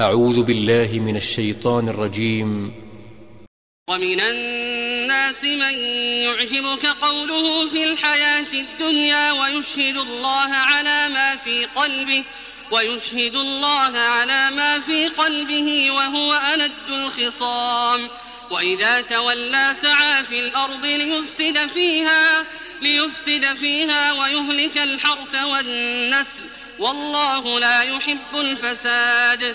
أعوذ بالله من الشيطان الرجيم. ومن الناس من يعجبك قوله في الحياة الدنيا ويشهد الله على ما في قلبه ويشهد الله على ما في قلبه وهو ألد الخصام. وإذا تولى سعى في الأرض ليفسد فيها ليفسد فيها ويهلك الحرث والنسل. والله لا يحب الفساد.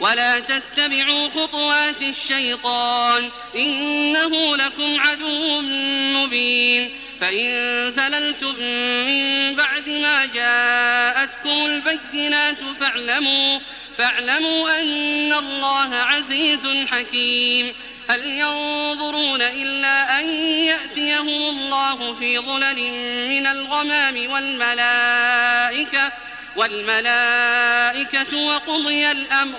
ولا تتبعوا خطوات الشيطان إنه لكم عدو مبين. فإن زللتم من بعد ما جاءتكم البينات فاعلموا فاعلموا أن الله عزيز حكيم. هل ينظرون إلا أن يأتيهم الله في ظلل من الغمام والملائكة والملائكة وقضي الأمر.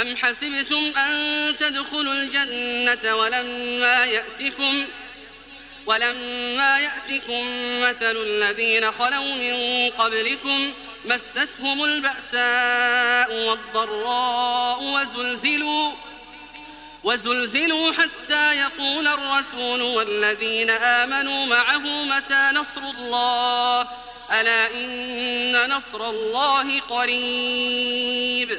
أم حسبتم أن تدخلوا الجنة ولما يأتكم ولما يأتكم مثل الذين خلوا من قبلكم مستهم البأساء والضراء وزلزلوا وزلزلوا حتى يقول الرسول والذين آمنوا معه متى نصر الله؟ ألا إن نصر الله قريب.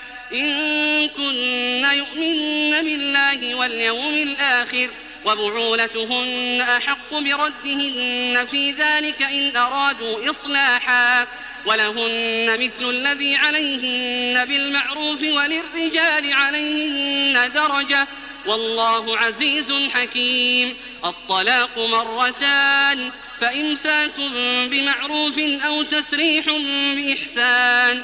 إن كن يؤمن بالله واليوم الآخر وبعولتهن أحق بردهن في ذلك إن أرادوا إصلاحا ولهن مثل الذي عليهن بالمعروف وللرجال عليهن درجة والله عزيز حكيم. الطلاق مرتان فإمساك بمعروف أو تسريح بإحسان.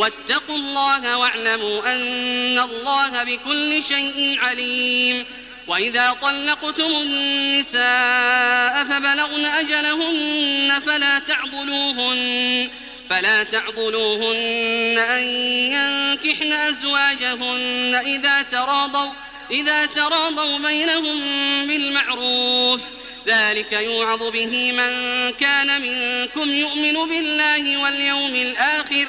واتقوا الله واعلموا أن الله بكل شيء عليم. وإذا طلقتم النساء فبلغن أجلهن فلا تعبلوهن فلا تعضلوهن أن ينكحن أزواجهن إذا تراضوا إذا تراضوا بينهم بالمعروف. ذلك يوعظ به من كان منكم يؤمن بالله واليوم الآخر.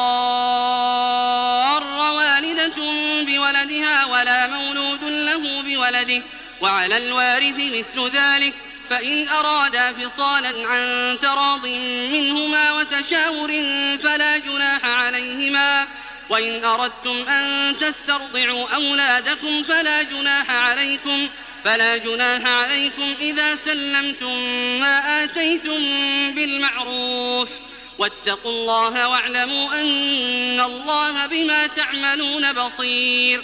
له بولده وعلى الوارث مثل ذلك. فإن أرادا فصالا عن تراض منهما وتشاور فلا جناح عليهما. وإن أردتم أن تسترضعوا أولادكم فلا جناح عليكم. فلا جناح عليكم إذا سلمتم ما آتيتم بالمعروف. واتقوا الله واعلموا أن الله بما تعملون بصير.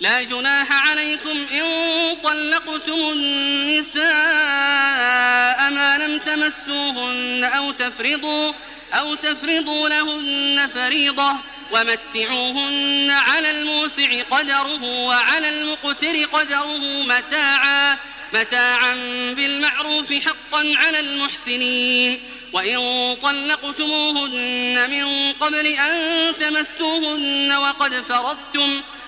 لا جناح عليكم إن طلقتم النساء ما لم تمسوهن أو تفرضوا أو تفرضوا لهن فريضة ومتعوهن على الموسع قدره وعلى المقتر قدره متاعا متاعا بالمعروف حقا على المحسنين. وإن طلقتموهن من قبل أن تمسوهن وقد فرضتم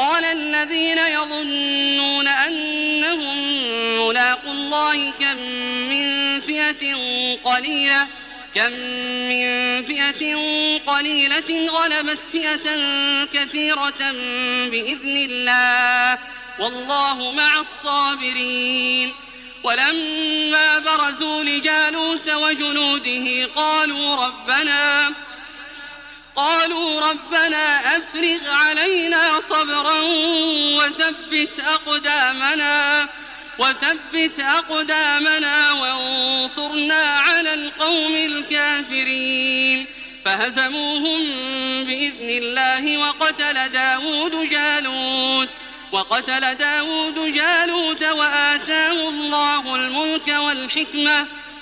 قال الذين يظنون أنهم ملاقوا الله كم من فئة قليلة كم من فئة قليلة غلبت فئة كثيرة بإذن الله والله مع الصابرين. ولما برزوا لجالوت وجنوده قالوا ربنا قالوا ربنا أفرغ علينا صبرا وثبت أقدامنا وثبت أقدامنا وانصرنا على القوم الكافرين. فهزموهم بإذن الله وقتل داود جالوت وقتل داود جالوت وآتاه الله الملك والحكمة